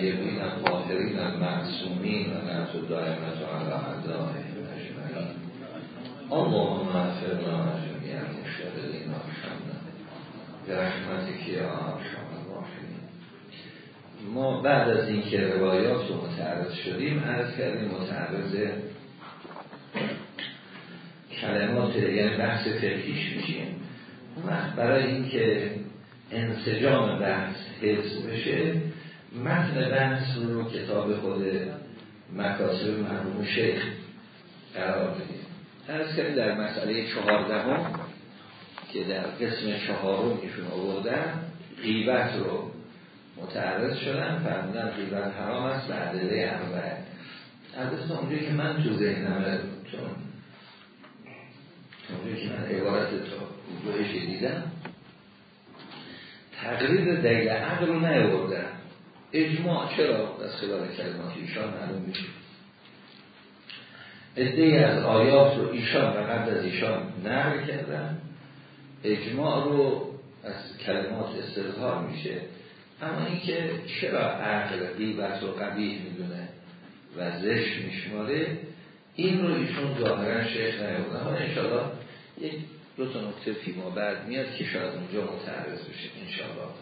طیبین طاهرین معصومین و نعت و دائمت و علا اعدائهم اجمعین اللهم اغفرنا جميع المشتغلین و ارحمنا برحمتك یا ارحم الراحمین ما بعد از اینکه روایات رو متعرض شدیم عرض کردیم متعرض کلمات یعنی بحث فقهیش میشیم. برای اینکه انسجام بحث حفظ بشه متن بحث رو کتاب خود مکاسب مرحوم شیخ قرار بدیم ارز کردیم در مسئله چهاردهم که در قسم چهارم ایشون آوردن غیبت رو متعرض شدن فرمودن غیبت حرام است به عدله اربعه البته اونجایی که من تو ذهنم چون اونجایی که من عبارت تو دیدم تقریر دلیل عقل رو نیاوردن. اجماع. چرا از خلال کلمات ایشان معلوم میشه؟ ادهی از آیات رو ایشان و قبل از ایشان نقل کردن. اجماع رو از کلمات استظهار میشه. اما اینکه چرا عقل قیبت رو قبیح می‌دونه و زش میشماره این رو ایشون ظاهرا شیخ نیاوردن. اما انشاءالله یک دو تا نکته فیما بعد میاد که شاید اونجا متعرض بشه انشاءالله.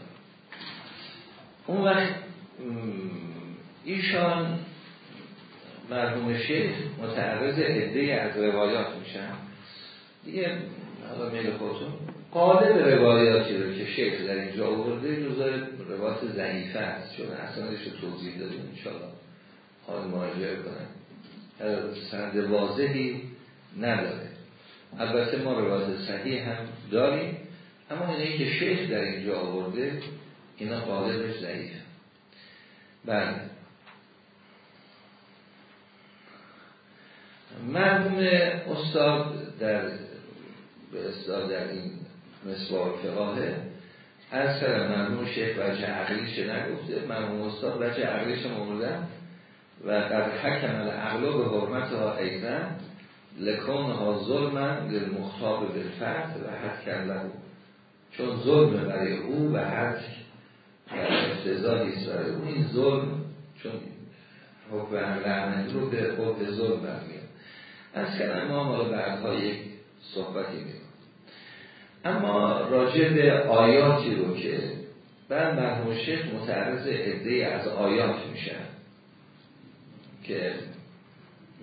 اون وقت ایشان مرحوم شیخ متعرض عده از روایات میشن. دیگه حالا میل خودتون. قالب روایاتی رو که شیخ در اینجا آورده جزء روایات ضعیفه است. چون اصلا رو توضیح دادیم انشاءالله حال مراجعه کنم سند واضحی نداره. البته ما روایت صحیح هم داریم. اما اینه که شیخ در اینجا آورده اینا قالبش ضعیف بله. مرحوم استاد در به استاد در این مسوار فقاهه. از سر مرحوم شیخ وجه عقلیش نگفته؟ مرحوم استاد وجه عقلیش موردن و قد حکم العقل به حرمت ها ایزن لکان ها ظلمن للمختاب بالفرد و حد کرده چون ظلم برای او و حد و افتضاحی است برای او این ظلم چون حکم لعنت رو به حکم ظلم برمیاد. از کردن ما مال بعدها یک صحبتی می‌کنم اما راجع به آیاتی رو که بعد مرحوم شیخ متعرض عده از آیات میشن که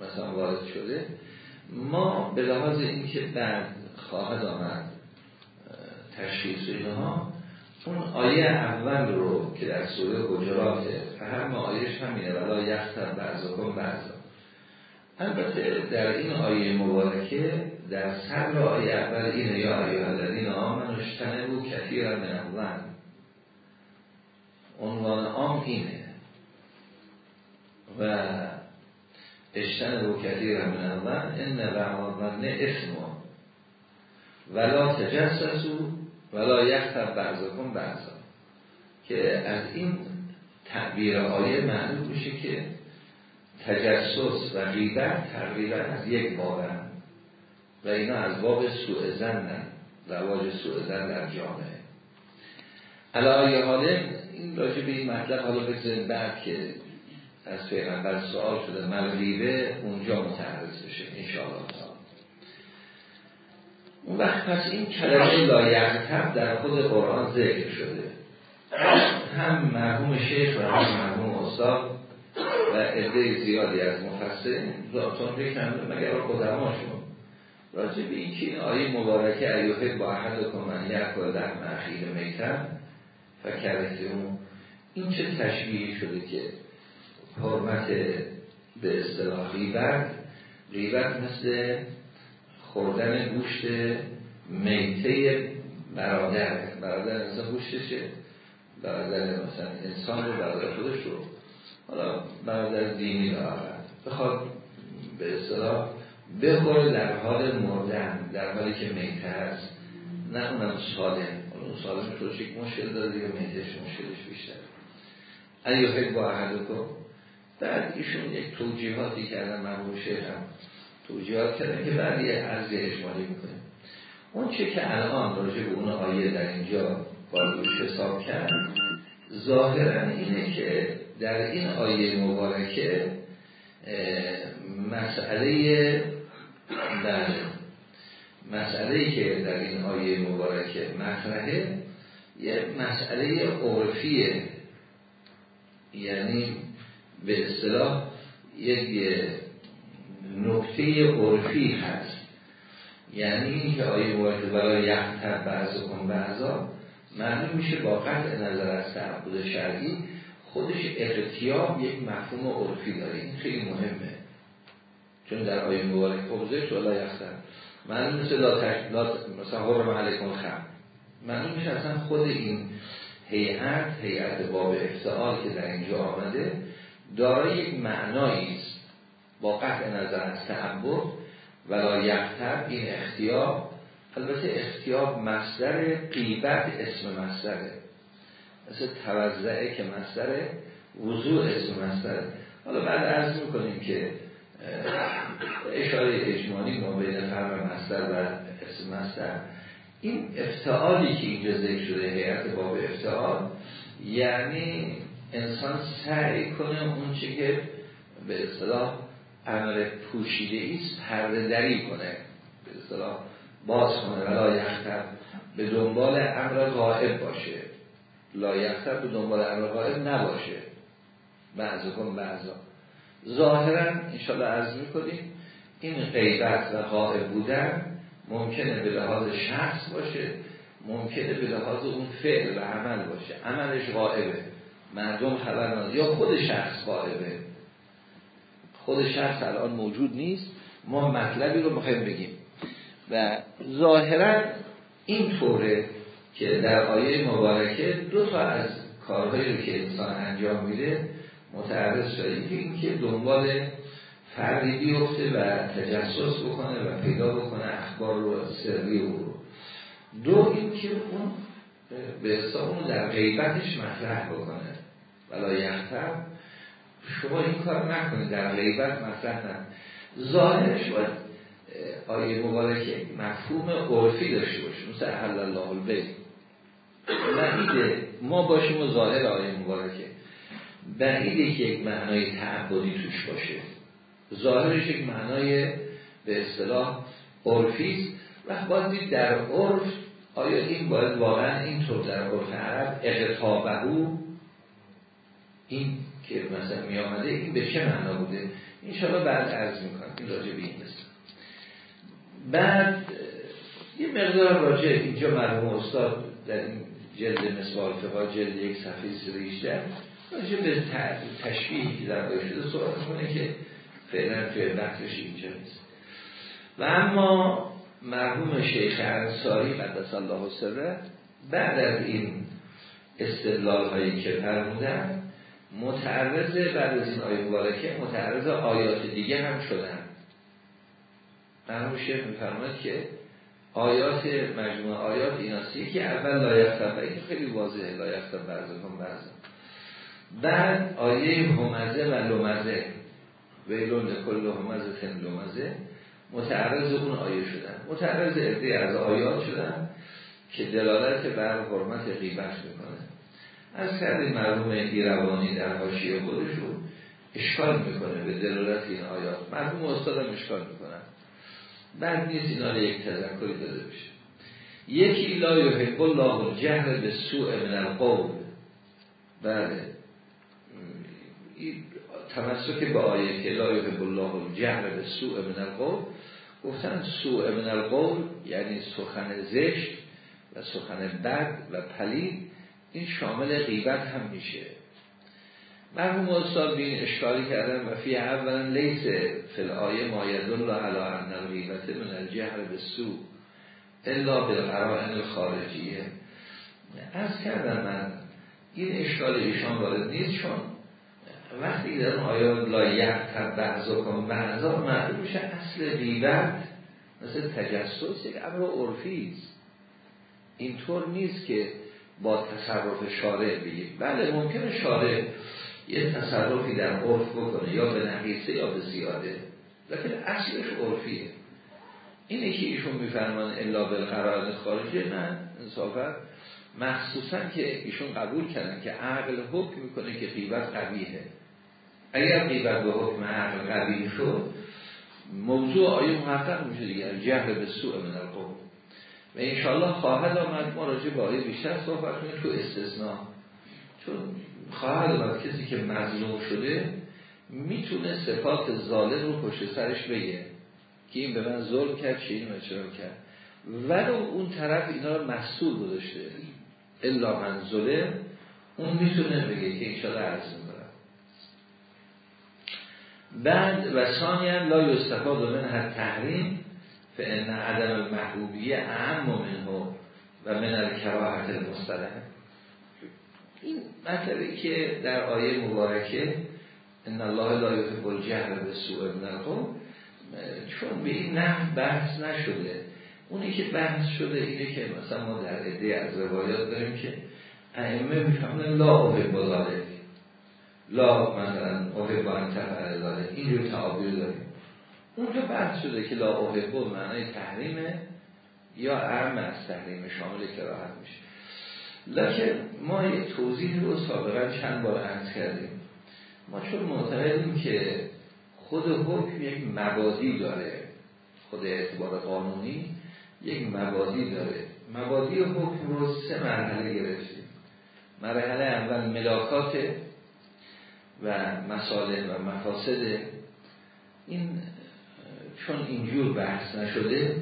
مثلا وارد شده ما به لحاظ اینکه بعد خواهد آمد تشخیص اینها اون آیه اول رو که در سوره حجراته هم آیهش همینه ولا یختر بعضکم بعضا. البته در این آیه مبارکه در سر آیه اول اینه یا آیه الذین آمن اشتنه بود کثیر من اول عنوان عام اینه. و اشتن رو کثیر من اول این بعض اسم. ولا تجسسو ولا یختب بعضکم بعضا. که از این تعبیر آیه معلوم میشه که تجسس و غیبت تقریبا از یک بابن و اینا از باب سوء زنن رواج سوء زن در جامعه. علایه حاله این راجع به این مطلب حالا بگذاریم بعد که از پیغمبر سوال شده مغریبه اونجا متعرض بشه انشاءالله. اون وقت پس این کلمه لایقتب در خود قرآن ذکر شده. هم مرحوم شیخ و هم مرحوم استاد و عده زیادی از مفسر ذاتون بکنن مگر قدماشون راجع به این که این آیه مبارکه ایوه با احد کن من یک در مخیر میتر و اون این چه تشبیهی شده که حرمت به اصطلاح غیبت؟ غیبت مثل خوردن گوشت میته برادر. برادر انسان گوشتشه برادر مثلا انسان رو برادر خودش رو. حالا برادر دینی دارد بخواد به اصطلاح بخوره در حال مردن در حالی که میته هست. نه اونم سالم. اون سالم خودش یک مشکل داره دیگه میتهش مشکلش بیشتر ایوهد با احدکم. بعد ایشون یک توجیهاتی کردن مرموم شیخ هم توجیهات کردن که بعد یه عرضی اجمالی می‌کنیم. اون چه که الان راجع به اون آیه در اینجا با حساب کرد ظاهرا اینه که در این آیه مبارکه مسئله بله مسئله که در این آیه مبارکه مطرحه یه مسئله عرفیه. یعنی به اصطلاح یک نکته عرفی هست. یعنی این که آیه مبارکه برای یختر بعض کن بعضا معلوم میشه با قطع نظر از تعبد شرعی خودش اقتیاب یک مفهوم عرفی داره. این خیلی مهمه. چون در آیه مبارک خبزش ولا یختر معلوم مثل لا, تش... لا مثلا حرم علیکم خم معلوم میشه اصلا خود این هیئت هیئت باب افتعال که در اینجا آمده دارای یک معنایی است. با قطع نظر از تعبد ولا یختر این اختیار البته اختیار مصدر قیبت اسم مصدره. مثل توزعه که مصدر وضوع اسم مصدره. حالا بعد عرض می‌کنیم که اشاره اجمالی ما بین فرم مصدر و اسم مصدر. این افتعالی که اینجا ذکر شده حیات باب افتعال یعنی انسان سعی کنه اون که به اصطلاح عمل پوشیده ایست پرده دری کنه به اصطلاح باز کنه و لایختر به دنبال امر غائب باشه. لایختر به دنبال امر غائب نباشه. بعضکم بعضا ظاهرا انشاءالله عرض می‌کنیم این غیبت و غائب بودن ممکنه به لحاظ شخص باشه ممکنه به لحاظ اون فعل و عمل باشه. عملش غائبه. مردم خبر یا خود شخص غائبه. خود شخص الان موجود نیست. ما مطلبی رو می‌خوایم بگیم. و ظاهرا این طوره که در آیه مبارکه دو تا از کارهایی رو که انسان انجام میده متعرض شده. این که دنبال فردی بیفته و تجسس بکنه و پیدا بکنه اخبار رو سری رو. دو این که اون به اصلا در غیبتش مطرح بکنه. ولا یختر شما این کار نکنید در غیبت نه. ظاهرش باید آیه مبارکه مفهوم عرفی داشته باشه مثل احل الله البیت. بعیده ما باشیم و ظاهر آیه مبارکه. بعیده که یک معنای تعبدی توش باشه. ظاهرش یک معنای به اصطلاح عرفی و باید در عرف آیا این باید واقعا اینطور در عرف عرب؟ اقتابهو. این که مثلا می آمده این به چه معنا بوده؟ انشاءالله بعد عرض می‌کنم این راجع به این بعد یه مقدار راجع اینجا مرحوم استاد در این جلد فقا جلد یک صفحه سریشتر راجع به تشبیهی که در شده صحبت کنه که فعلا توی بحثش اینجا نیست. و اما مرحوم شیخ انصاری قدس الله سره بعد از این استدلال هایی که فرمودن متعرض بعد از این آیه مبارکه متعرض آیات دیگه هم شدن. مرحوم شیخ میفرماید که آیات مجموعه آیات ایناسی که اول لایختن و این خیلی واضحه. لایختن هم بعضا بعد آیه همزه و لومزه ویلون کل همزه تن لومزه متعرض اون آیه شدن. متعرض ادهی از آیات شدن که دلالت بر حرمت غیبت می‌کنه. از کردی مرحوم ایروانی در حاشیه خودشون اشکال می‌کنه به دلالت این آیات. مرحوم استادم اشکال می‌کنن. بعد نیست اینا یک تذکری داده بشه. یکی لا یحب الله الجهر به سوء من القول. بله. تمسک به آیه که لا یحب الله الجهر به سوء من القول. گفتن سوء من القول یعنی سخن زشت و سخن بد و پلید. این شامل غیبت هم میشه. مرحوم استاد بین اشکالی کردن و فی اولا لیس فی آیه ما یدل علی ان الغیبت من الجهر به سو الا بالقرائن الخارجیه. از کردم من این اشکال ایشان وارد نیست چون وقتی در اون آیات لا تر بعضا کن بعضا معلوم میشه اصل غیبت مثل تجسس یک امر عرفی است. اینطور نیست که با تصرف شارع بگید بله ممکنه شارع یه تصرفی در عرف بکنه یا به نقیصه یا به زیاده. لیکن اصلش عرفیه. اینه که ایشون میفرمان الا بالقرار خارجه نه انصافا مخصوصا که ایشون قبول کردن که عقل حکم می‌کنه که غیبت قویه اگر غیبت به حکم عقل قوی شد موضوع آیه محقق میشه دیگه جهل به سوء من القوم و انشالله خواهد آمد ما راجع به آیه بیشتر صحبت کنیم تو استثناء. چون خواهد آمد کسی که مظلوم شده می‌تونه صفات ظالم رو پشت سرش بگه که این به من ظلم کرد چه اینو چرا کرد. ولو اون طرف اینا رو محصول گذاشته. الا من ظلم اون می‌تونه بگه که انشالله عرض می‌کنم بعد و ثانیا لا یستفاد من هر تحریم فان عدم المحبوبیه اهم منه و من الکراهت المصطلح این مطلبی که در آیه مبارکه ان الله لا یحب الجهر به سوء من چون به این نه بحث نشده. اونی که بحث شده اینه که مثلا ما در عده از روایات داریم که ائمه می‌فهمن لا ذالک لا مثلا اوهب ان تفعل ذالک اینجور تعابیر داریم. اونجا بحث شده که لا اوهب معنای تحریمه یا اهم از تحریم شامل کراهت میشه. لکن ما یه توضیح رو سابقا چند بار عرض کردیم. ما چون معتقدیم که خود حکم یک مبادی داره خود اعتبار قانونی یک مبادی داره. مبادی حکم رو سه مرحله گرفتیم. مرحله اول ملاکات و مساله و مفاسد. این چون اینجور بحث نشده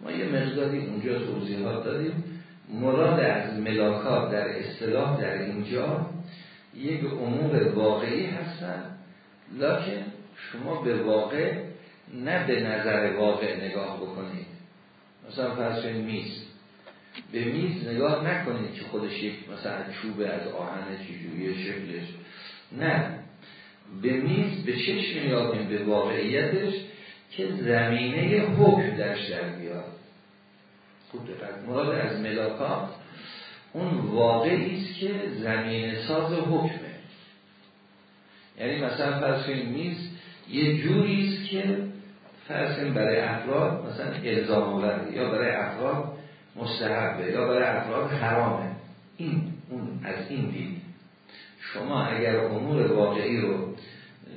ما یه مقداری اونجا توضیحات داریم مراد از ملاکات در اصطلاح در اینجا یک امور واقعی هستن لکن شما به واقع نه به نظر واقع نگاه بکنید. مثلا فرض میز. به میز نگاه نکنید که خودش یک مثلا چوب از آهن چجوری شکلش. نه. به میز به چشم نگاه به واقعیتش. که زمینه حکم درش در بیاد. خوب دقت مراد از ملاکات اون واقعی است که زمین ساز حکمه. یعنی مثلا فرض میز یه جوری است که فرض برای افراد مثلا الزام آورده یا برای افراد مستحبه یا برای افراد حرامه. این اون از این دید شما اگر امور واقعی رو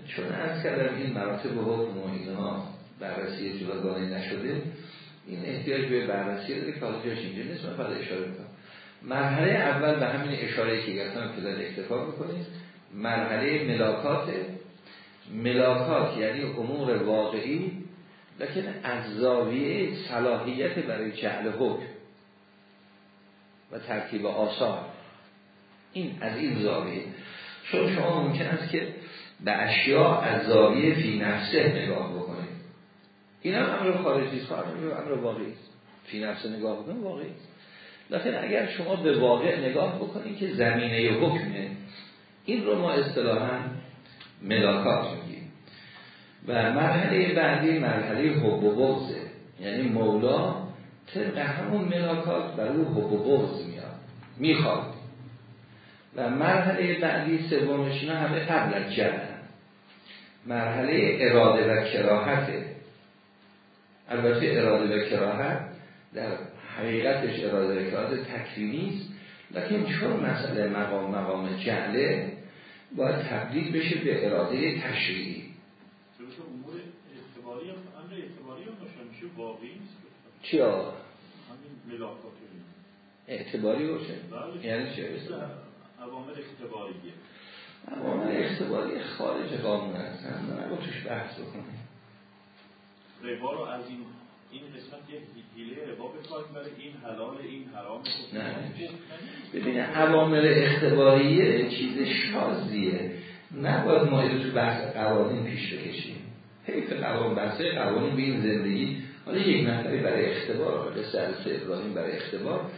چون از کردم این مراتب حکم و اینها بررسی جداگانه نشده. این احتیاج به بررسی داره که حالا اینجا نیست من اشاره می‌کنم. مرحله اول به همین اشاره که گفتم که اکتفا می‌کنیم مرحله ملاکات ملاکات یعنی امور واقعی لیکن از زاویه صلاحیت برای جعل حکم و ترکیب آثار. این از این زاویه. چون شما ممکن است که به اشیاء از زاویه فی نفسه نگاه این هم امر خارجی است امر واقعی است. فی نفسه نگاه بکنید واقعی است. لیکن اگر شما به واقع نگاه بکنید که زمینه حکمه این رو ما اصطلاحا ملاکات میگیم. و مرحله بعدی مرحله حب و بغضه یعنی مولا طبق همون ملاکات بر او حب و بغض میاد می‌خواد. و مرحله بعدی سومش نه همه قبل از مرحله اراده و کراهته البته اراده و کراهت در حقیقتش اراده و کراهت تکرینی است لیکن چون مسئله مقام مقام جعله باید تبدیل بشه به اراده تشریعی. چیا؟ اعتباری باشه؟ بله. یعنی چه؟ عوامل اعتباریه. عوامل اعتباری خارج قانون هستن نگو توش بحث بکنیم. ربا رو از این این قسمت یک حیله ربا بکنیم برای این حلال این حرام نه. ببینه عوامل اختباریه چیز شازیه. نباید ما تو بحث قوانین پیش بکشیم. حیف قوانین بحث قوانین به این زندگی. حالا یک نفری برای اختبار حالا سرسه ابراهیم برای اختبار.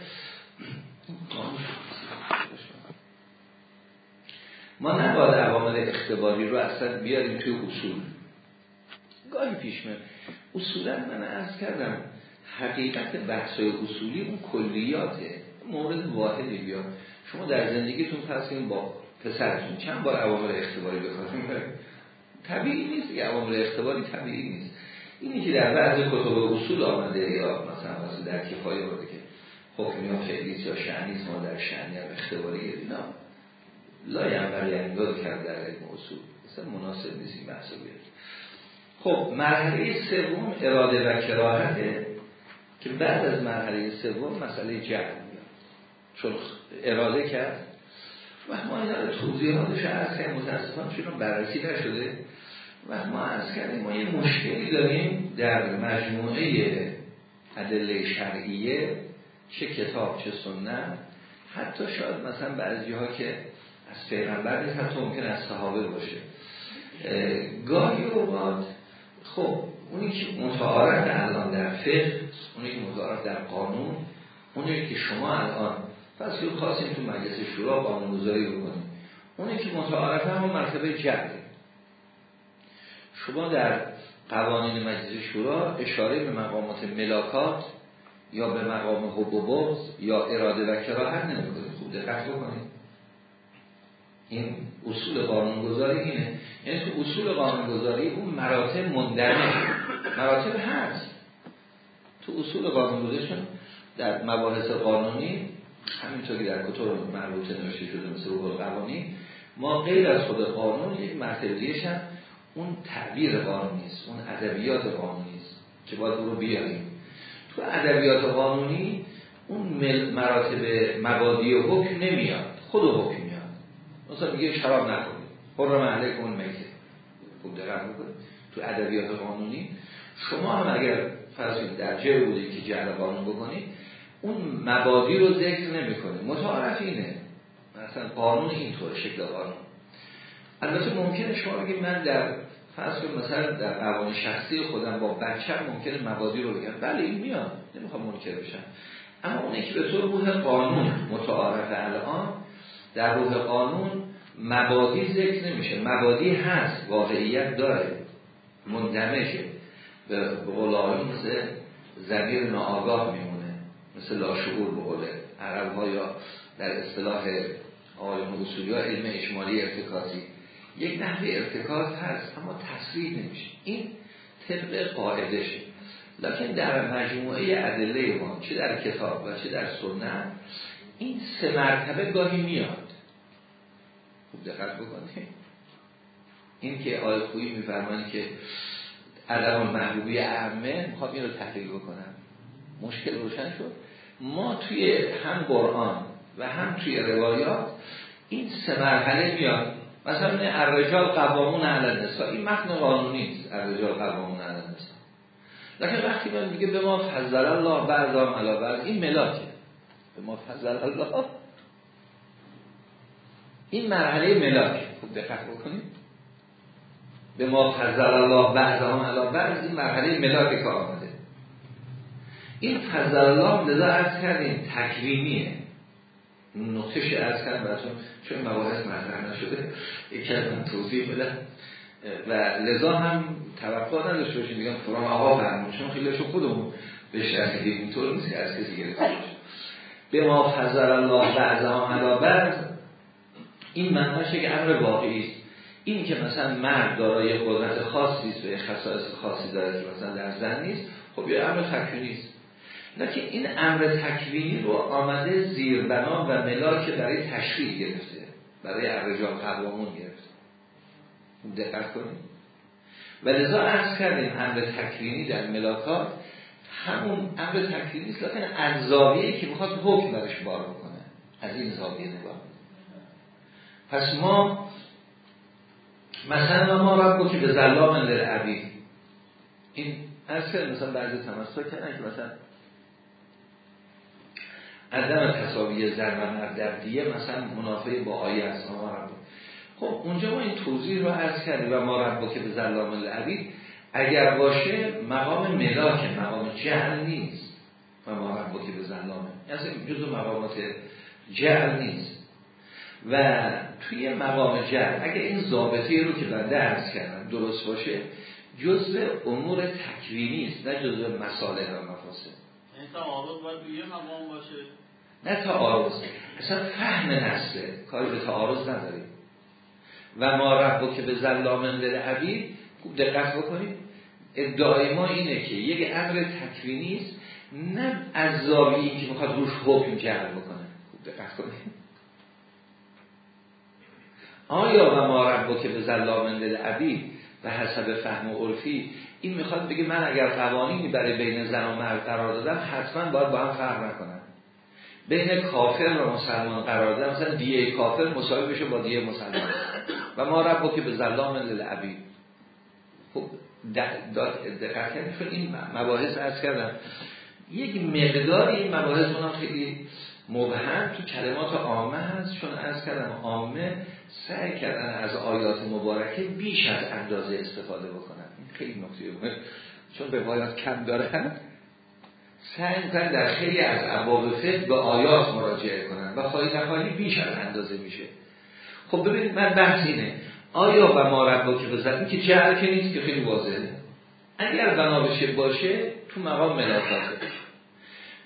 ما نباید عوامل اختباری رو اصلا بیاریم توی اصول. گاهی پیش من اصولا من ارز کردم حقیقت بحث اصولی اون کلیاته. مورد واحدی بیاد. شما در زندگیتون پس با پسرتون چند بار عوامل اختباری بخواستیم طبیعی نیست که عوامل اختباری طبیعی نیست. اینی که در بعض کتب اصول آمده یا مثلا واسه در کفایه بوده که حکمی ها فعلیت یا شعنیز ما در شعنی هم اختباری اینا لایم برای انگاد کرد در علم اصول. اصلا مناسب نیست این بحث خب مرحله سوم اراده و کراهته که بعد از مرحله سوم مسئله جهل میاد. چون اراده کرد. و ما اینا رو توضیحاتش از که متاسفانه چون بررسی نشده. و ما از کردیم ما یه مشکلی داریم در مجموعه ادله شرعیه چه کتاب چه سنت. حتی شاید مثلا بعضی ها که از پیغمبر نیست حتی ممکن از صحابه باشه. گاهی اوقات خب اونی که متعارف الان در فقه اونی که متعارف در قانون اونی که شما الان فصل خاصی تو مجلس شورا قانون گذاری بکنید اونی که متعارف هم مرتبه جبره شما در قوانین مجلس شورا اشاره به مقامات ملاکات یا به مقام حب یا اراده و کراهت نمی‌کنید خوب دقت بکنید این اصول قانونگذاری اینه. یعنی تو اصول قانونگذاری اون مراتب مندرمه مراتب هست. تو اصول قانونگذاریشون در مباحث قانونی همینطوری در کتب مربوطه نوشته شده مثل روح قوانین ما غیر از خود قانون یک مرتبه هم اون تعبیر قانونی است اون ادبیات قانونی است. که باید رو بیاریم. تو ادبیات قانونی اون مراتب مبادی حکم نمیاد. خود حکم. مثلا میگه شراب نخورید علیکم اون میگه خوب دقت بکنید تو ادبیات قانونی. شما هم اگر فرض در جای بودید که جعل قانون بکنید اون مبادی رو ذکر نمی‌کنید. متعارف اینه. مثلا قانون اینطور شکل قانون. البته ممکنه شما بگید من در فرض مثلا در قوانین شخصی خودم با بچه ممکنه مبادی رو بگم. بله این میاد. نمی‌خوام منکر بشم. اما اون که به طور روح قانون متعارف الان در روح قانون مبادی ذکر نمیشه. مبادی هست واقعیت داره. مندمجه. به قول مثل زمیر ناآگاه میمونه. مثل لاشعور به قول عرب یا در اصطلاح آقایون اصولی ها علم اجمالی ارتکاسی یک نحوه ارتکاز هست اما تصریح نمیشه. این طبق قاعدشه لکن در مجموعه ادله ما چه در کتاب و چه در سنت این سه مرتبه گاهی میاد. خوب دقت بکنید. این که آیه خویی میفرمانی که عدم محبوبی اعمه می‌خوام این رو تحلیل بکنم. مشکل روشن شد. ما توی هم قرآن و هم توی روایات این سه مرحله میاد. مثلا الرجال قوامون علی النساء. این متن قانونی است الرجال قوامون علی لکن وقتی من میگه به ما فضل الله بعضام علی بعض این ملاکه. به ما فضل الله. این مرحله ملاک. خوب دقت بکنید. به ما فضل الله بعضام علی بعض این مرحله ملاک که آمده. این فضل الله لذا عرض کردیم؟ تکوینیه. نقطش از کردم براتون چون مباحث مطرح نشده. یکی از من توضیح بدم و لذا هم توقع نداشته باشیم. میگم فران آقا فرمون. چون خیلیشو خودمون به شرح اینطور نیست که از کسی گرفته به ما فضل الله بعض هم بعض این معناشه که امر واقعی است. این که مثلا مرد دارای قدرت خاصی است و خصائص خاصی داره که مثلا در زن نیست خب یه امر تکوینی است. لیکن این امر تکوینی رو آمده زیربنا و ملاک برای تشریح گرفته برای الرجال قوامون گرفته. دقت کنید. و لذا عرض کردیم امر تکوینی در ملاکات همون امر تکوینی است لیکن از زاویه‌ای که می‌خواد حکم برش بار بکنه از این زاویه نگاه پس ما مثلا ما رب که به ظلام للعبید این از مثلا بعضی تمسا کردن که مثلا عدم تصاوی زن و در دیه مثلا منافع با آیه است ما رب خب اونجا ما این توضیح رو عرض کردیم و ما رب که به ظلام العبید اگر باشه مقام ملاک مقام جهل نیست. و ما رب که به ظلامه یعنی جزو مقامات جهل نیست. و توی مقام جهل اگر این ضابطه رو که بنده عرض کردم درست باشه جزء امور تکوینی است نه جزء مسائل و مفاسد. این تعارض باید یه مقام باشه. نه تعارض اصلا فهم نسله. کاری به تعارض نداریم. و ما رب که به ظلامن دل عبید خوب دقت بکنید. ادعای ما اینه که یک امر تکوینی است نه زاویه که می‌خواد روش حکم جعل بکنه. خوب دقت کنید. آیا و ما رب که به ظلام عبید به حسب فهم و عرفی این می‌خواد بگه من اگر قوانینی برای بین زن و مرد قرار دادم حتما باید با هم فرق نکنم بین کافر و مسلمان قرار دادم مثلا دیه کافر مساوی بشه با دیه مسلمان. و ما رب که به ظلام عبید. خب دقت کنید این مباحث از کردم. یک مقداری این مباحث خیلی مبهم تو کلمات عامه هست. چون از کردم عامه سعی کردن از آیات مبارکه بیش از اندازه استفاده بکنن. این خیلی نکته مهم. چون روایات کم دارن سعی می‌کنن در خیلی از ابواب فقه به آیات مراجعه کنن و خواهی نخواهی بیش از اندازه میشه. خب ببینید من بحث اینه. آیا و ما ربا که بزنیم که جعل که نیست که خیلی واضحه. اگر بنا بشه باشه تو مقام ملاکاته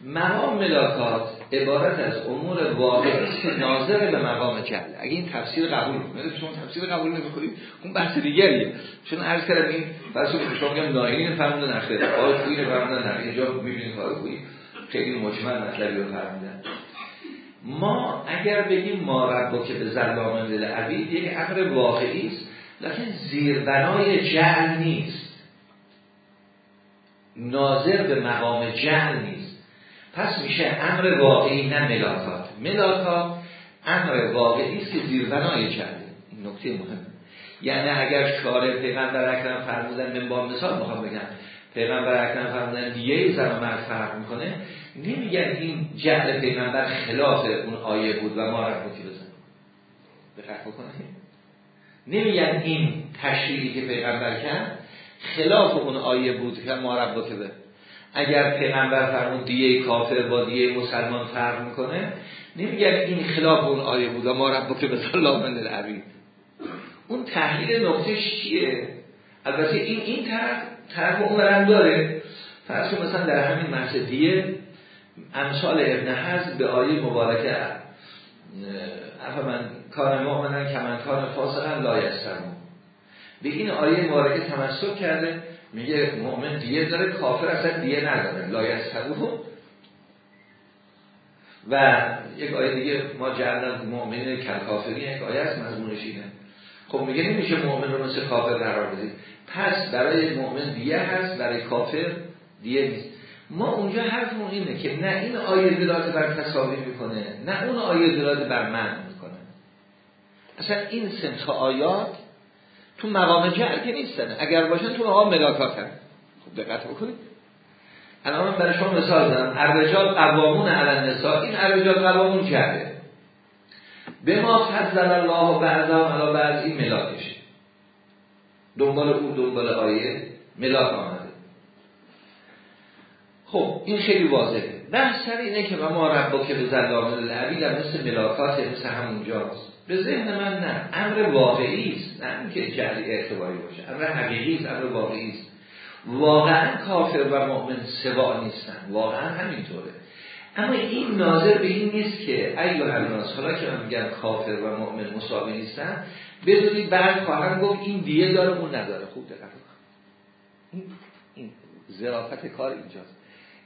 مقام ملاکات عبارت از امور واقعی که ناظر به مقام جل اگه این تفسیر قبول کنید. شما تفسیر قبول نمی‌کنید اون بحث دیگریه. چون عرض کردم این بحث که شما میگم ناینین فرمودن نخیر آقای خویی فرمودن نه اینجا می‌بینید آقای خویی خیلی مجمل مطلبی رو فرمودن ما اگر بگیم ما رب که به دل عبید یک امر واقعی است لیکن زیربنای جعل نیست. ناظر به مقام جعل نیست. پس میشه امر واقعی نه ملاکات ملاکات امر واقعی است که زیربنای کرده این نکته مهمه. یعنی اگر شارع پیغمبر اکرم فرمودن من با مثال می‌خوام بگم. پیغمبر اکرم فرمودن دیگه زن و مرد فرق می‌کنه نمیگن این جعل پیغمبر خلاف اون آیه بود و ما رفتی بزن. دقت بکنید نمیگن این تشریعی که پیغمبر کرد خلاف اون آیه بود که ما رب به اگر پیغمبر فرمود دیه کافر با دیه مسلمان فرق می‌کنه نمیگن این خلاف اون آیه بود ما رب که به سلام العبید اون تحلیل نقطش چیه؟ البته این این طرف طرف اون داره. فرض مثلا در همین بحث دیه امثال ابن حزم به آیه مبارکه افا من کار مؤمنن کمن کار فاسقا لا به این آیه مبارکه تمسک کرده میگه مؤمن دیه داره کافر اصلا دیه نداره. لایستبو و یک آیه دیگه ما جعلنا مؤمن کل کافری یک آیه است مضمونش اینه خب میگه نمیشه مؤمن رو مثل کافر قرار بدید. پس برای مؤمن دیه هست برای کافر دیه نیست. ما اونجا حرفمون اینه که نه این آیه دلالت بر تساوی می‌کنه نه اون آیه دلالت بر من می‌کنه. اصلا این سنت آیات تو مقام جعل که نیستن. اگر باشن تو مقام ملاکاتن خوب دقت بکنید. الان من برای شما مثال دارم. الرجال قوامون علی النساء. این الرجال قوامون جعله به ما فضل الله بعضا علی بعض این ملاکشه دنبال او دنبال آیه ملاک آمده. خب این خیلی واضحه. بحث سر اینه که ما ربا که به زلامه العبید مثل ملاکات مثل همونجاست به ذهن من نه. امر واقعی است. نه اینکه جعلی اعتباری باشه. امر حقیقی است امر واقعی است. واقعا کافر و مؤمن سوا نیستن. واقعا همینطوره. اما این ناظر به این نیست که ایو الناس حالا که من میگم کافر و مؤمن مساوی نیستن بدونید بعد خواهند گفت این دیه داره اون نداره. خوب دقت این این ظرافت کار اینجاست.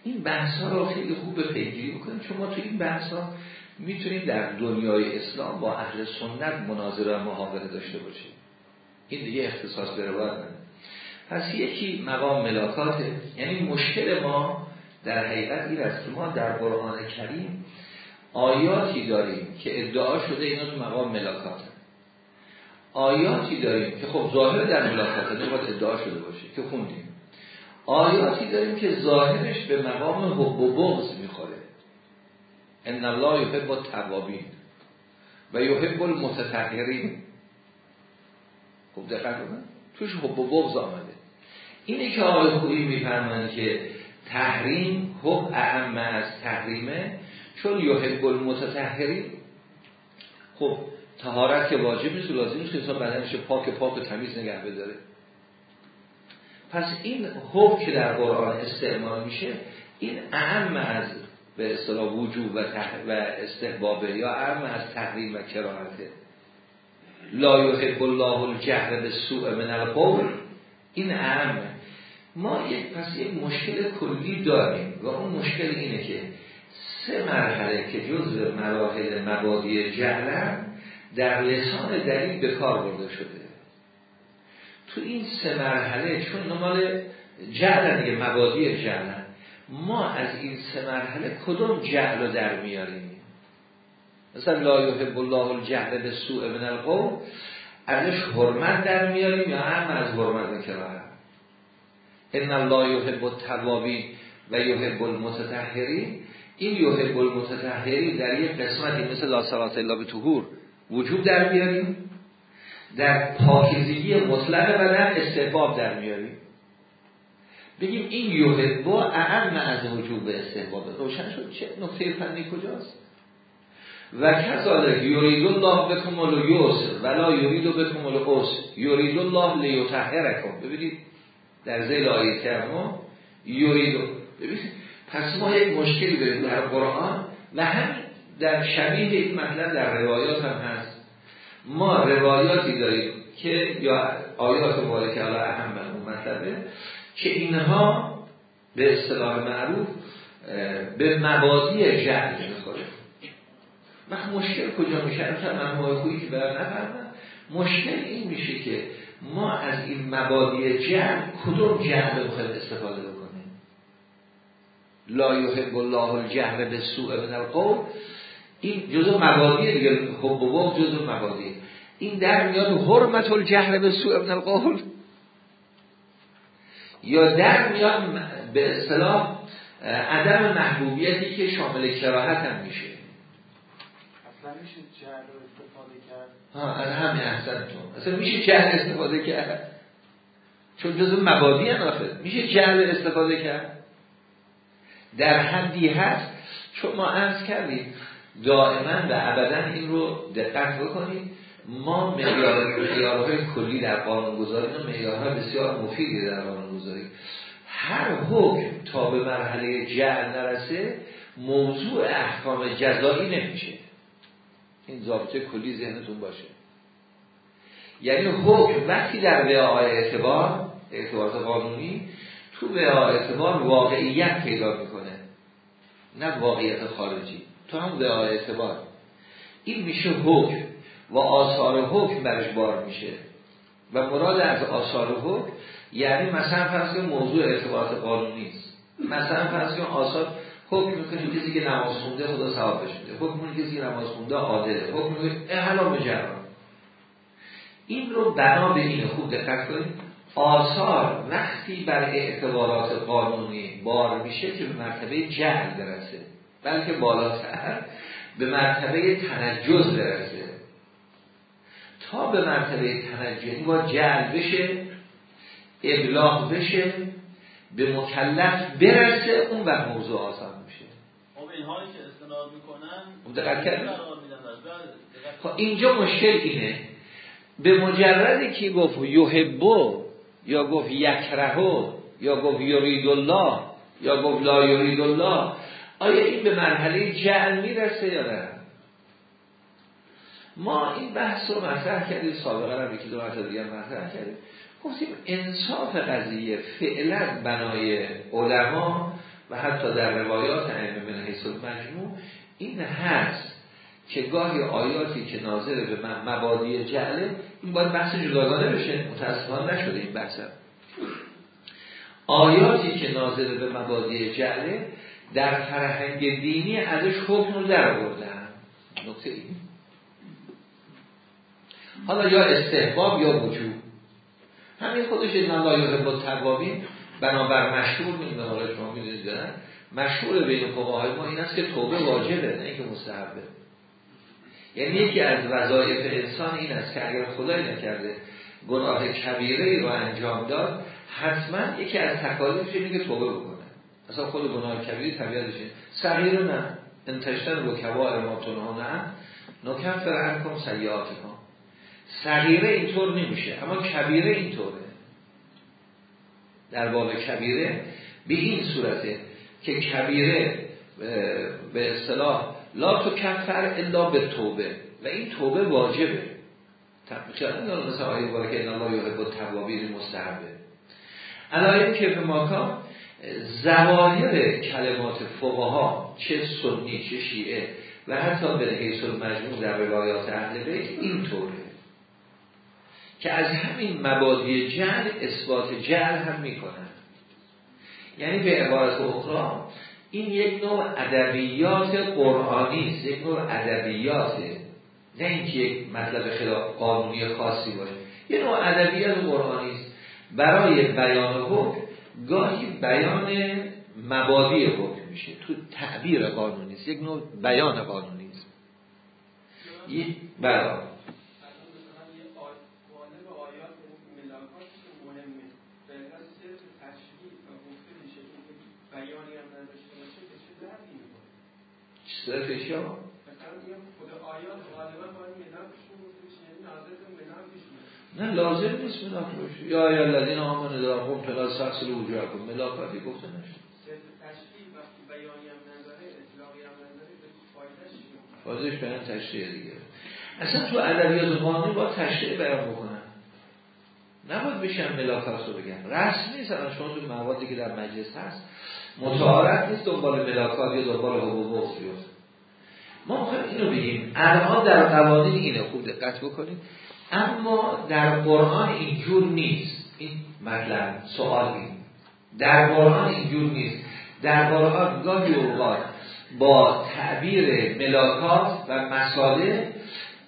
این بحث ها رو خیلی خوب پیگیری بکنیم چون ما تو این بحث ها می‌تونیم در دنیای اسلام با اهل سنت مناظره و محاوره داشته باشیم این دیگه اختصاص به روایت پس یکی مقام ملاکاته یعنی مشکل ما در حقیقت این است که ما در قرآن کریم آیاتی داریم که ادعا شده اینا تو مقام ملاکاته آیاتی داریم که خب ظاهر در ملاکاته نباید ادعا شده باشه که خوندیم. آیاتی داریم که ظاهرش به مقام حب و بغض می‌خوره. ان الله یحب التوابین و یحب المتطهرین. خوب دقت کنید توش حب و بغض آمده. اینه که آقای خویی میفرمایند که تحریم حب اعم از تحریمه چون یحب المتطهرین. خب تهارت که واجب نیست لازم نیست که انسان بدنش پاک پاک و تمیز نگه بداره. پس این حب که در قرآن استعمال میشه این اعم از به اصطلاح وجوب و, و استحبابه یا ارم از تحریم و کراهته لا یحب الله الجهر به سوء من القول. این اهم. ما یک پس یک مشکل کلی داریم و اون مشکل اینه که سه مرحله که جزء مراحل مبادی جهلن در لسان دلیل به کار برده شده. تو این سه مرحله چون نمال جهلن دیگه مبادی جهلن ما از این سه مرحله کدوم جهل رو در میاریم؟ مثلا لا یحب الله الجهل به سوء من القول ازش حرمت در میاریم یا هم از حرمت کراهت؟ ان الله یحب التوابین و یحب المتطهرین. این یحب المتطهرین در یک قسمتی مثل لا صلات الا به طهور وجود در میاریم در پاکیزگی مطلق بدن استحباب در میاریم. بگیم این یحبا اهم از وجوب استحباب. روشن شد چه نقطه فنی کجاست؟ و کذالک یرید الله بكم الیسر ولا یرید بكم العسر. یرید الله لیطهرکم. ببینید در ذیل آیه کرما یرید. ببینید پس ما یک مشکلی داریم در قرآن و هم در شبیه این مطلب در روایات هم هست. ما روایاتی داریم که یا آیات مبارکه الله اهم اون مطلبه که اینها به اصطلاح معروف به مبادی جهل می‌خوره. وقت مشکل کجا میشه؟ اصلا من خویی که برای نفرمن مشکل این میشه که ما از این مبادی جهل کدوم جهل بخواهیم استفاده بکنیم؟ لا یحب الله الجهر به سوء من این جزء مبادی دیگه. حب و جزء مبادی این در میاد حرمت الجهر به سوء من القول. یا در میاد به اصطلاح عدم محبوبیتی که شامل کراهت هم میشه. اصلا میشه جهل استفاده کرد؟ ها از همین احسن تو. اصلا میشه جهل استفاده کرد؟ چون جزء مبادی هم آخه. میشه جهل استفاده کرد؟ در حدی هست. چون ما عرض کردیم دائما و ابدا این رو دقت بکنید. ما معیارهای کلی در قانون گذاری معیارهای بسیار مفیدی در قانون گذاری هر حکم تا به مرحله جعل نرسه موضوع احکام جزایی نمیشه. این ضابطه کلی ذهنتون باشه. یعنی حکم وقتی در وعای اعتبار اعتبارات قانونی تو وعای اعتبار واقعیت پیدا می‌کنه. نه واقعیت خارجی. تو هم وعای اعتبار. این میشه حکم و آثار حکم برش بار میشه. و مراد از آثار حکم یعنی مثلا فرض موضوع اعتبارات قانونی است مثلا فرض آثار حکم می‌کنه کسی که نماز خونده خدا ثوابش میده. حکم می‌کنه کسی که نماز خونده عادله. حکم می‌کنه حالا مجرد این رو بنا به این خوب دقت کنید. آثار وقتی بر اعتبارات قانونی بار میشه که به مرتبه جهل برسه. بلکه بالاتر به مرتبه تنجز برسه تا به مرتبه تنجز با جهل بشه ابلاغ بشه به مکلف برسه اون بر موضوع آسان میشه. خب اینهایی که استناد می‌کنن خب دقت کردید خب اینجا مشکل اینه به مجردی که گفت یحبو یا گفت یکرهو یا گفت یرید الله یا گفت لا یرید الله آیا این به مرحله جعل می‌رسه یا نه؟ ما این بحث رو مطرح کردیم سابقا هم یکی دو مرتبه دیگر مطرح کردیم. گفتیم انصاف قضیه فعلا بنای علما و حتی در روایات ائمه من حیث مجموع این هست که گاهی آیاتی که ناظر به مبادی جعله این باید بحث جداگانه بشه. متاسفانه نشده این بحث. آیاتی که ناظر به مبادی جعله در فرهنگ دینی ازش حکم رو در آوردن. نکته این حالا یا استحباب یا وجود. همین خودش این الله با توابین بنابر مشهور می‌دونه حالا شما می‌دونید مشهور بین فقهای ما این است که توبه واجبه نه اینکه مستحبه. یعنی یکی از وظایف انسان این است که اگر خدای نکرده گناه کبیره رو انجام داد حتما یکی از تکالیفش اینه که توبه بکنه. اصلا خود گناه کبیره طبیعتش صغیر نه. انتشتن رو کبار ما نه. نکفر عنکم سیئاتکم صغیره اینطور نمیشه اما کبیره اینطوره. در باب کبیره به این صورته که کبیره به اصطلاح لا تو کفر الا به توبه. و این توبه واجبه. مثلا آیه باره که الله یحب التوابین مستحبه علایه کیف ماکان زواهر کلمات فقها چه سنی چه شیعه و حتی به حیث مجموع در روایات اهل بیت اینطوره که از همین مبادی جل اثبات جل هم می‌کنن. یعنی به عبارت اخرى این یک نوع ادبیات قرآنی است یک نوع ادبیاته نه اینکه یک مطلب خلاف قانونی خاصی باشه. یه نوع ادبیات قرآنی است. برای بیان حکم گاهی بیان مبادی حکم میشه. تو تعبیر قانونی است. یک نوع بیان قانونی است. برای صرفش ها نه لازم نیست ملاک باشه یا یا الذین آمنوا اذا قمتم الى الصلاه وجوهکم. ملاکاتی گفته نشه فایدهش بیان تشریع دیگه. اصلا تو ادبیات قانونی با تشریع بیان بکنن. نباید بشن ملاکات رو بگن. رسم نیست. الان شما تو موادی که در مجلس هست متعارف نیست دنبال ملاکات یا دنبال حقوق بیفت ما می‌خوایم اینو بگیم. الان در قوانین اینه. خوب دقت بکنید. اما در قرآن اینجور نیست. این مطلب سوال این در قرآن اینجور نیست. در قرآن گاهی اوقات با تعبیر ملاکات و مساله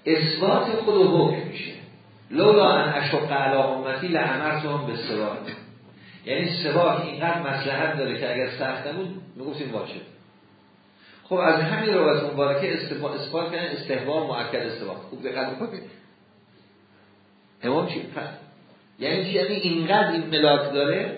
اثبات خود و حکم میشه. لولا ان اشق علی امتی لامرتهم به سواک یعنی سواک اینقدر مسلحت داره که اگر سخت نبود می‌گفتیم واجب. خب از همین روایت مبارکه اثبات کردن استحباب مؤکد استحباب. خوب دقت بکنید. امام چی یعنی یعنی اینقدر این ملاک داره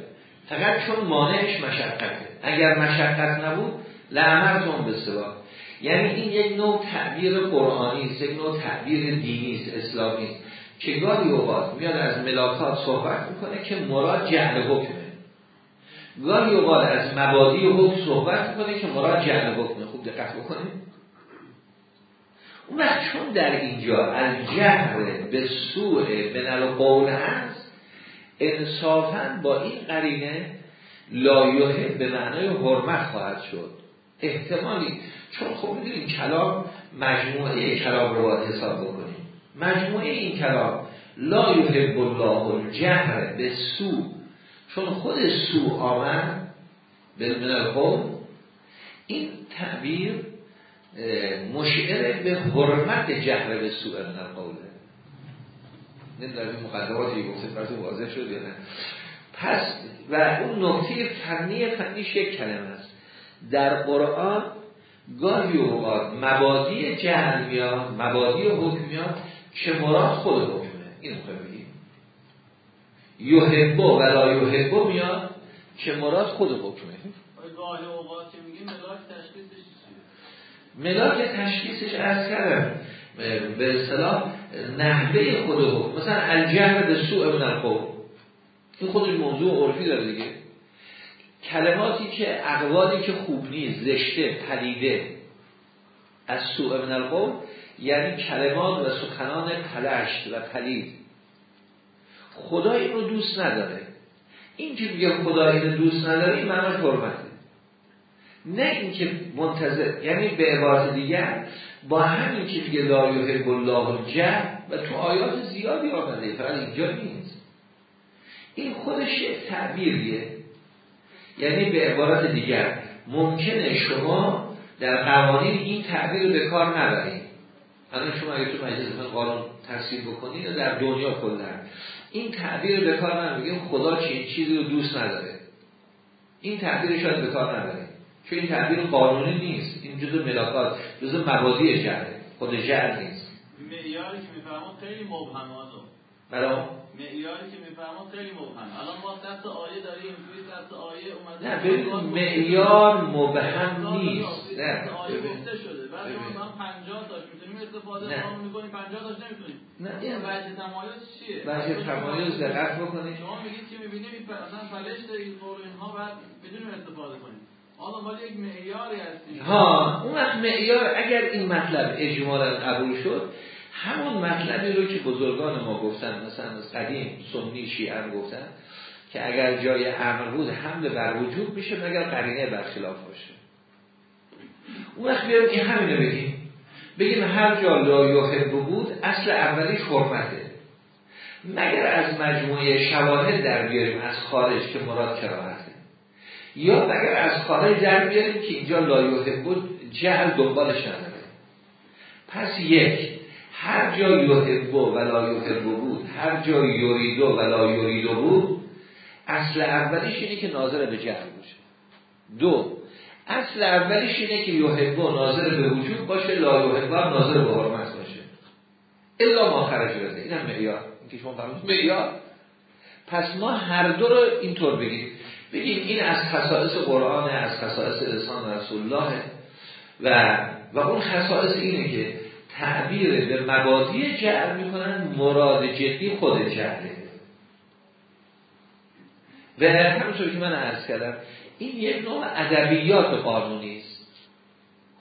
فقط چون مانعش مشقته. اگر مشقت نبود لعمرتون به سوا یعنی این یک نوع تعبیر قرآنی است یک نوع تعبیر دینی است اسلامی است که گاهی اوقات میاد از ملاکات صحبت می‌کنه که مراد جهل حکمه. گاهی اوقات از مبادی حکم صحبت می‌کنه که مراد جهل حکمه. خوب دقت بکنید. اون چون در اینجا از جهر به سوء من القول هست انصافا با این قرینه لایوه به معنای حرمت خواهد شد. احتمالی. چون خب می‌دونیم کلام مجموعه کلام رو باید حساب بکنیم. مجموعه این کلام لا یحب الله الجهر به سو چون خود سو آمد به من القول این تعبیر مشعر به حرمت جهر به سوء من القوله در این مقدماتی گفته براتون واضح شد یا نه. پس و اون نکته فنی فنی یک کلمه است. در قرآن گاهی اوقات مبادی جهل میاد مبادی حکم میاد که مراد خود حکمه. این مخواه بگیم. یوهبو ولا یوهبو میاد که مراد خود حکمه. گاهی اوقات که میگیم تشخیصش ملاک تشخیصش از کردم. به اصطلاح نحوه خود مثلا الجهر به سوء من القول. این خودش موضوع عرفی داره دیگه. کلماتی که اقوالی که خوب نیست زشته پلیده از سوء من القول یعنی کلمات و سخنان پلشت و پلید. خدا این رو دوست نداره. این که میگه خدا این دوست نداره این معنی حرمته. نه اینکه منتظر یعنی به عبارت دیگر با همین که میگه لا یحب الله و تو آیات زیادی آمده فقط اینجا نیست. این خودش تعبیریه. یعنی به عبارت دیگر ممکنه شما در قوانین این تعبیر رو به کار نبرید. الان شما اگه تو مجلس قانون تصویر بکنید یا در دنیا کلن این تعبیر رو به کار نبرید. خدا چه چیزی رو دوست نداره. این تعبیر شاید به کار نبرید. چون این تعبیر قانونی نیست این جزء ملاکات جزء مبادی جهره خود جهر نیست. معیاری که میفهمون خیلی مبهم برای معیاری که میفهمون خیلی مبهم الان ما دست آیه داریم توی دست آیه اومده نه ببین معیار مبهم نیست. نه آیه گفته شده. بعد ما 50 تاش می‌تونیم استفاده کنیم می‌کنیم 50 تاش نمی‌تونیم. نه. این وجه تمایز چیه؟ وجه تمایز دقت بکنید. شما میگید که می‌بینیم مثلا فلش طور اینها بعد بدون استفاده مال ها اون وقت معیار اگر این مطلب اجمالا قبول شد همون مطلبی رو که بزرگان ما گفتن مثلا از قدیم سنی شیعه گفتن که اگر جای امر بود حمل بر وجود میشه مگر قرینه برخلاف باشه. اون وقت بیاریم این همینه بگیم. بگیم هر جا لا یحب بود اصل اولی حرمته. مگر از مجموعه شواهد در بیاریم از خارج که مراد کراهته یا مگر از خارج در بیاریم که اینجا لا یحب بود جهل دنبالش نداره پس یک هر جا یحب و لا یحب بود هر جا یریدو و لا یریدو بود اصل اولیش اینه که ناظر به جهل باشه. دو اصل اولیش اینه که و ناظر به وجود باشه لا یحب ناظر به حرمت باشه. الا ما خرج بده اینم معیار. که شما معیار. پس ما هر دو رو اینطور بگیم. بگیم این از خصائص قرآن از خصائص لسان رسول الله و و اون خصائص اینه که تعبیر به مبادی جعل می‌کنن مراد جدی خود جعله. و همونطور که من عرض کردم این یک نوع ادبیات قانونی است.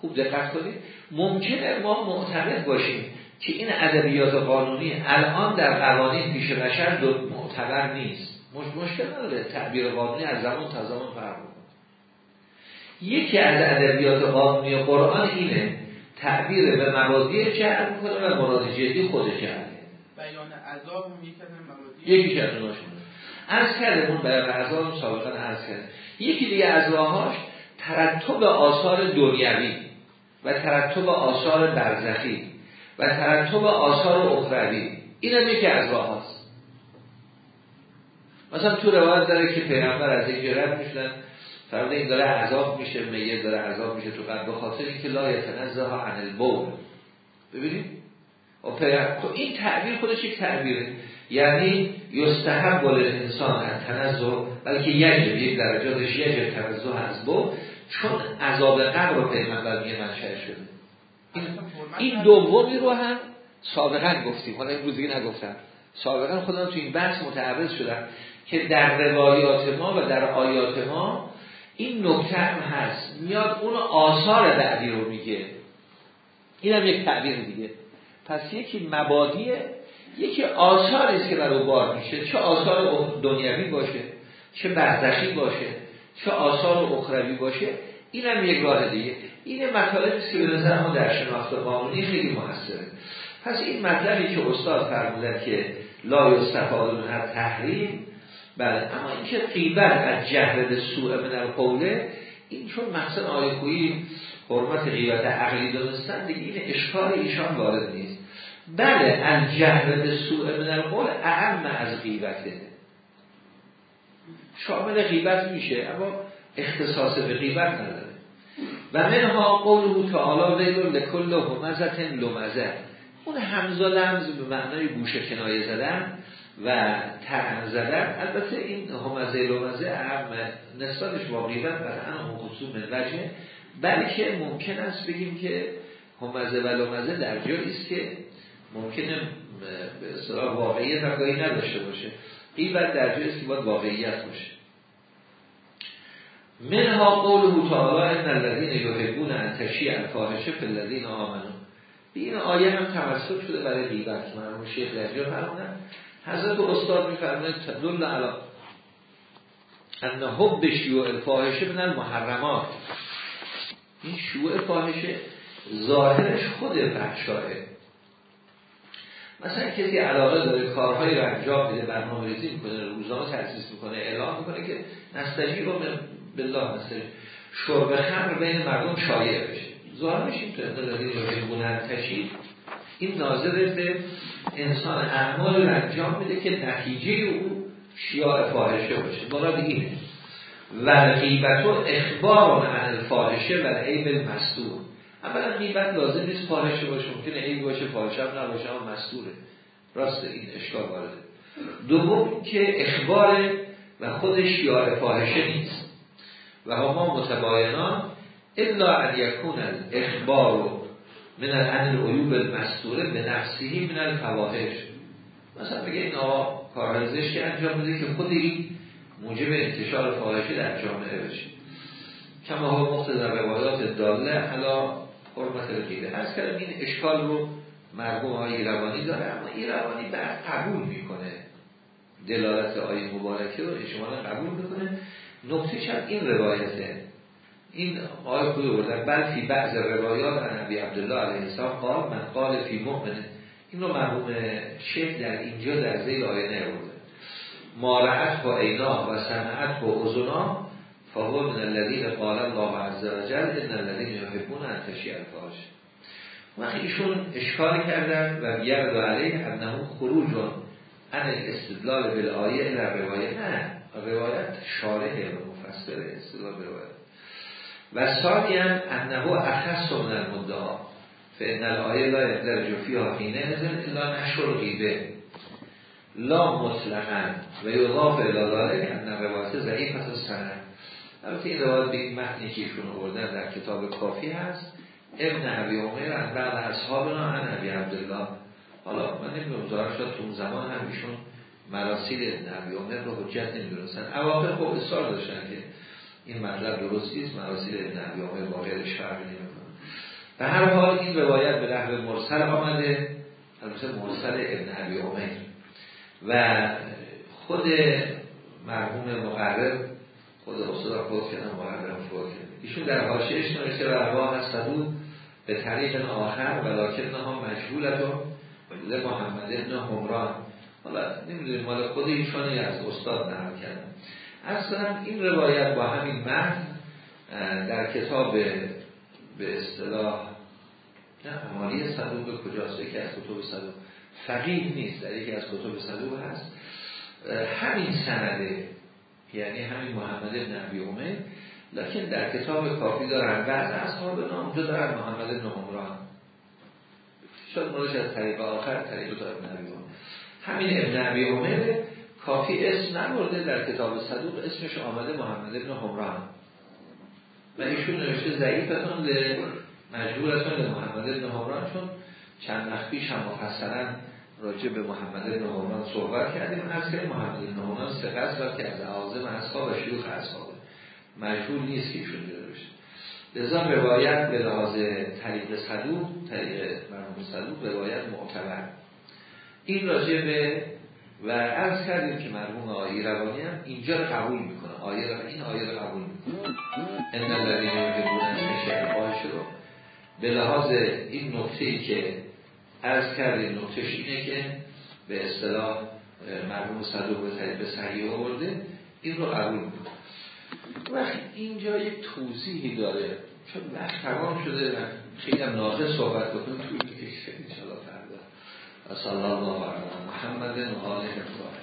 خوب دقت کنید. ممکنه ما معتقد باشیم که این ادبیات قانونی الان در قوانین پیش بشر معتبر نیست. مش مشکل نداره. تعبیر قانونی از زمان تا زمان فرق یکی از ادبیات قانونی قرآن اینه تعبیر به موازی جعل می‌کنه و مراد جدی خود بیان عذاب یکی از اوناشون از کرده اون بیان عذاب سابقا از کرده یکی دیگه از راهاش ترتب آثار دنیوی و ترتب آثار برزخی و ترتب آثار اخروی. این هم یکی از راه هاست مثلا تو روایت داره که پیغمبر از این جرد میشنن فرده این داره عذاب میشه میه داره عذاب میشه تو قلب. خاطر این که لا یتنزه عن البول. ببینید؟ و خب این تعبیر خودش یک تعبیره. یعنی یستحب بول انسان تنزه بلکه یجب یک درجاتش یجب تنزه از بول چون عذاب قبر رو پیغمبر میگه منشأ شده. این دومی رو هم سابقا گفتیم. حالا امروز دیگه نگفتم. سابقا خودم تو این بحث متعرض شدم. که در روایات ما و در آیات ما این نکته هست. میاد اون آثار بعدی رو میگه. این هم یک تعبیر دیگه. پس یکی مبادیه یکی آثاری است که برای بار میشه. چه آثار دنیوی باشه چه برزخی باشه چه آثار اخروی باشه. این هم یک راه دیگه. این مطالبی که به نظر ما در شناخت قانونی خیلی موثره. پس این مطلبی که استاد فرمودن که لا یستفاد هر تحریم بله اما اینکه قیبت از جهل سوء من القوله این چون مقصد آیه حرمت قیبت عقلی دانستن دیگه این اشکال ایشان وارد نیست. بله از جهل سوء من القول اهم از قیبته شامل قیبت میشه اما اختصاص به قیبت نداره. و منها قوله تعالی ویل لکل همزت لمزه اون همزا لمز به معنای گوشه کنایه زدن و ترن زدن. البته این همزه لمزه هم نسبتش با غیبت قطعا هم خصوم وجه. بلکه ممکن است بگیم که همزه و لمزه در است که ممکنه به اصطلاح واقعیت هم نداشته باشه. غیبت در جایی است که باید واقعیت باشه. منها قوله تعالی ان الذين يحبون ان تشيع الفاحشه في الذين این آیه هم توسط شده برای غیبت. مرحوم شیخ لجا فرمودن حضرت استاد میفرمایند تدل علی ان حب شیوع الفاحشه من المحرمات. این شیوع فاحشه ظاهرش خود بخشاره مثلا کسی علاقه داره کارهایی رو انجام میده برنامه ریزی می‌کنه روزانه تأسیس می‌کنه اعلام می‌کنه که نستجی رو بالله مثل شرب خمر بین مردم شایع بشه. ظاهرش این تو اندازه بونن تشید این ناظر به انسان اعمال رو انجام میده که نتیجه او شیاع فاحشه باشه. مراد اینه. و غیبت و اخبار عن الفاحشه و عیب المستور. اولا غیبت لازم نیست فاحشه باشه. ممکنه عیب باشه فاحشه هم نباشه اما مستوره. راست این اشکال وارده. دوم که اخبار و خودش شیاع فاحشه نیست. و هما متباینان الا ان یکون الاخبار من عن العیوب المستوره به نفسیه من الفواحش مثلا بگه این آقا کارهای زشتی انجام بده که خود این موجب انتشار فاحشه در جامعه بشه. کما ها در روایات داله علا حرمت رقیده از کردم این اشکال رو مرگوم های ایروانی داره اما ایروانی بعد قبول می‌کنه. دلالت آیه مبارکه رو اجمالا قبول بکنه نکته شد این روایته. این آیه خوی بردن بل بعض روایات عن نبی عبدالله علیه السلام قال من قال فی مؤمنه این رو مرحوم شیخ در اینجا در زیل آیه نیورده مارعت و عینا و سمعت و ازنا فهو من الذین قال الله عز وجل ان الذین یحبون ان تشیع الفاحش. وقتی ایشون اشکال کردن و بیرد علیه انه خروج عن استدلال بالآیه در روایت. نه روایت شارح و مفسر استدلال روایت و ثانیا انه اخص من المدعا. فان الآیه لا یقدر جفیها حینه ازن الا نشر غیبه. لا مطلقا و یضاف الى ذلك ان روایت ضعیفه سند. البته این روایت به این متنی که ایشون آوردن در کتاب کافی هست. ابن عبی عمر از بعد اصحابنا عن عبی عبدالله. حالا من نمی‌دونم ظاهر شد تو زمان هم ایشون مراسیل ابن عبی عمر رو حجت نمی‌دونستن. اواخر خب اصرار داشتن که این مطلب درست نیست مراسیل ابن با غیرش فرق نمی‌کنه. به هر حال این روایت به نحو مرسل آمده البته مرسل ابن عبی عمر. و خود مرحوم مقرر خود استاد فوت کردن مقرر فوت کردن ایشون در حاشیهش نوشته و رواه هستدو به طریق آخر ولکن ها مجهولت و محمد ابن همران حالا نمی‌دونیم مال خود ایشانی از استاد نقل کردن. اصلا این روایت با همین متن در کتاب به اصطلاح نه امالی صدوق کجاست؟ یکی از کتب صدوق. فقیه نیست در یکی از کتب صدوق هست. همین سنده یعنی همین محمد ابن عبی عمر. لکن در کتاب کافی دارن بعض اصحاب نام اونجا دارن محمد ابن عمران. شاید مورش از طریق آخر طریق دار ابن عبی عمر. همین ابن عبی عمر کافی اسم نبرده در کتاب صدوق اسمش آمده محمد ابن عمران و ایشون نوشته ضعیفتون به مجبورتون به محمد ابن عمران چون چند وقت پیش هم مفصلا راجع به محمد بن عمران صحبت کردیم. از که محمد بن عمران سقط و که از اعاظم اصحاب و شیوخ اصحابه مجهول نیست که ایشون بشه. لذا روایت به لحاظ طریق صدوق طریق مرحوم صدوق روایت معتبر. این راجع به و عرض کردیم که مرحوم آیه روانی هم اینجا رو قبول می‌کنه. آیه رو این آیه رو قبول می‌کنه. ان الذين يحبون الفاحش رو به لحاظ این نکته ای که عرض کردیم نکتهش اینه که به اصطلاح مرحوم صدوق به صحیح آورده این رو قبول می‌کنه. وقتی اینجا یک توضیحی داره چون وقت تمام شده خیلی هم ناقص صحبت بکنیم توی وصلى الله على محمد وآله وصحبه.